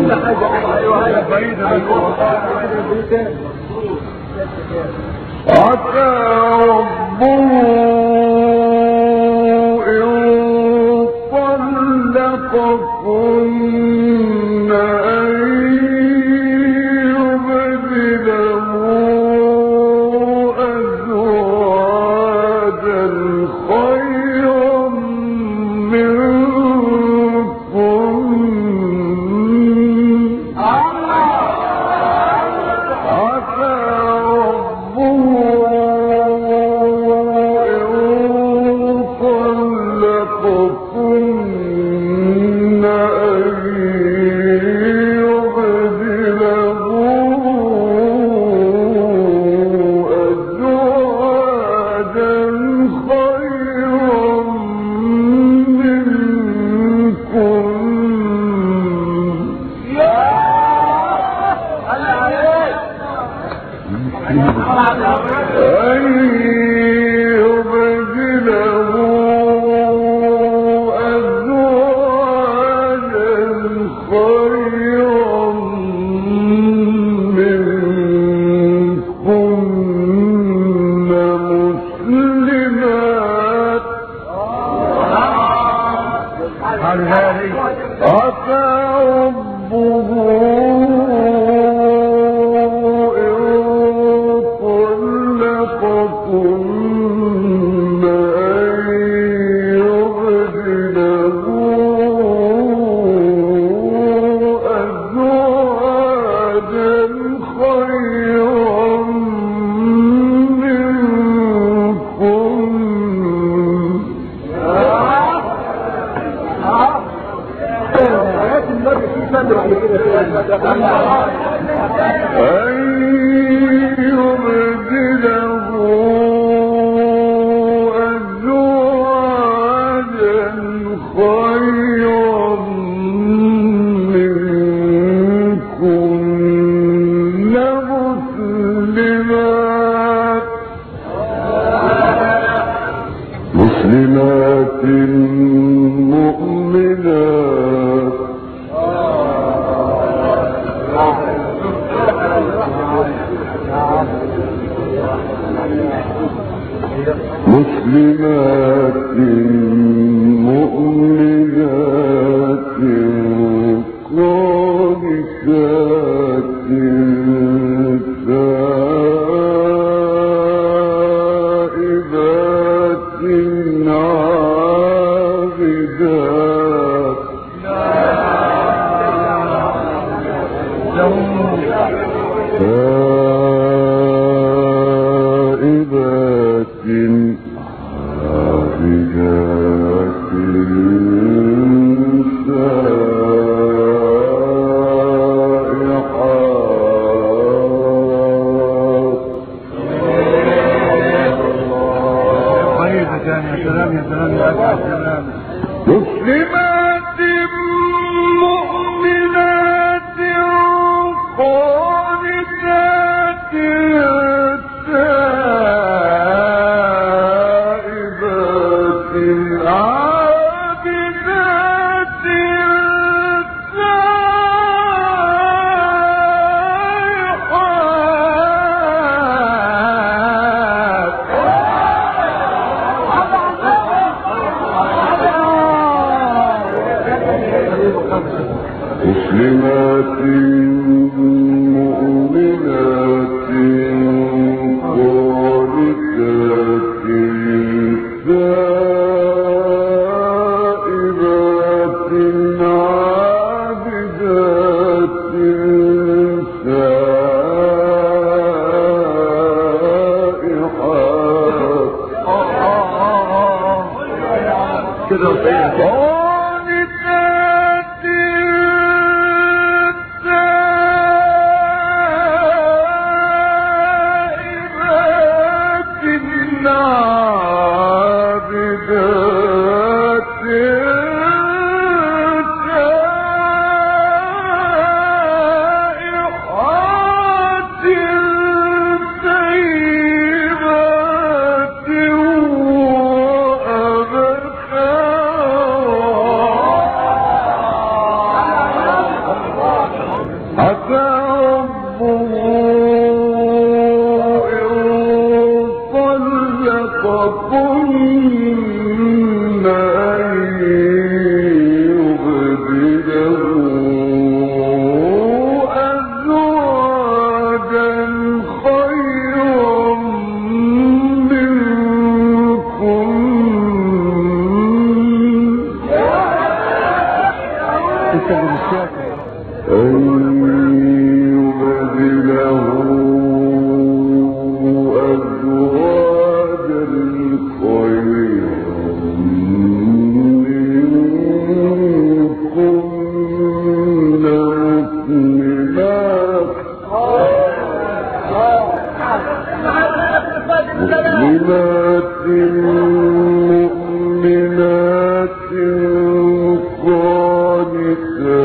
كل حاجة. أيوه بعيده عن الوقت حتى incrível. أن يبدأ مثل que não tem. قانتات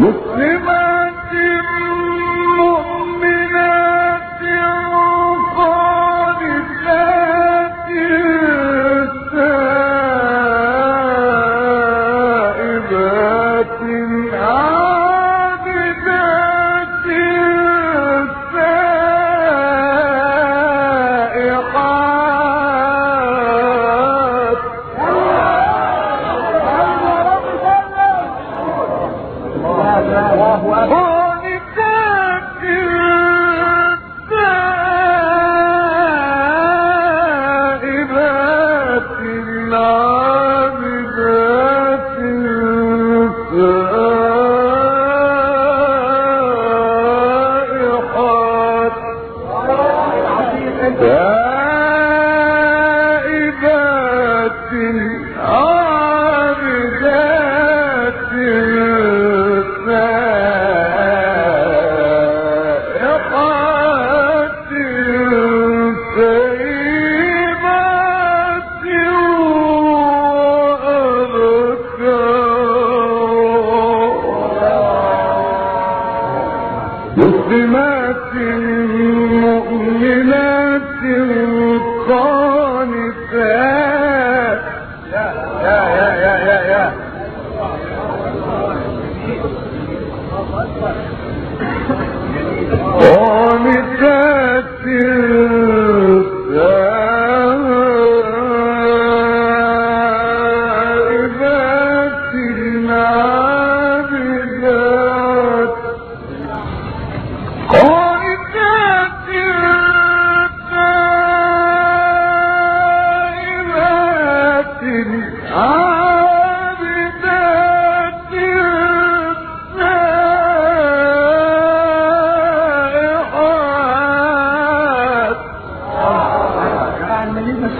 مسلمات مسلمات مؤمنات قانتات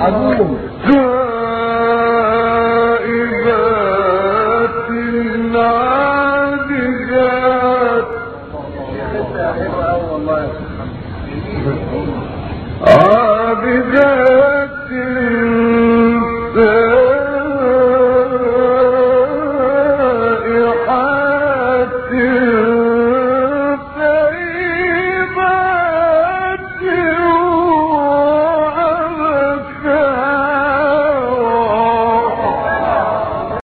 عابدات عابدات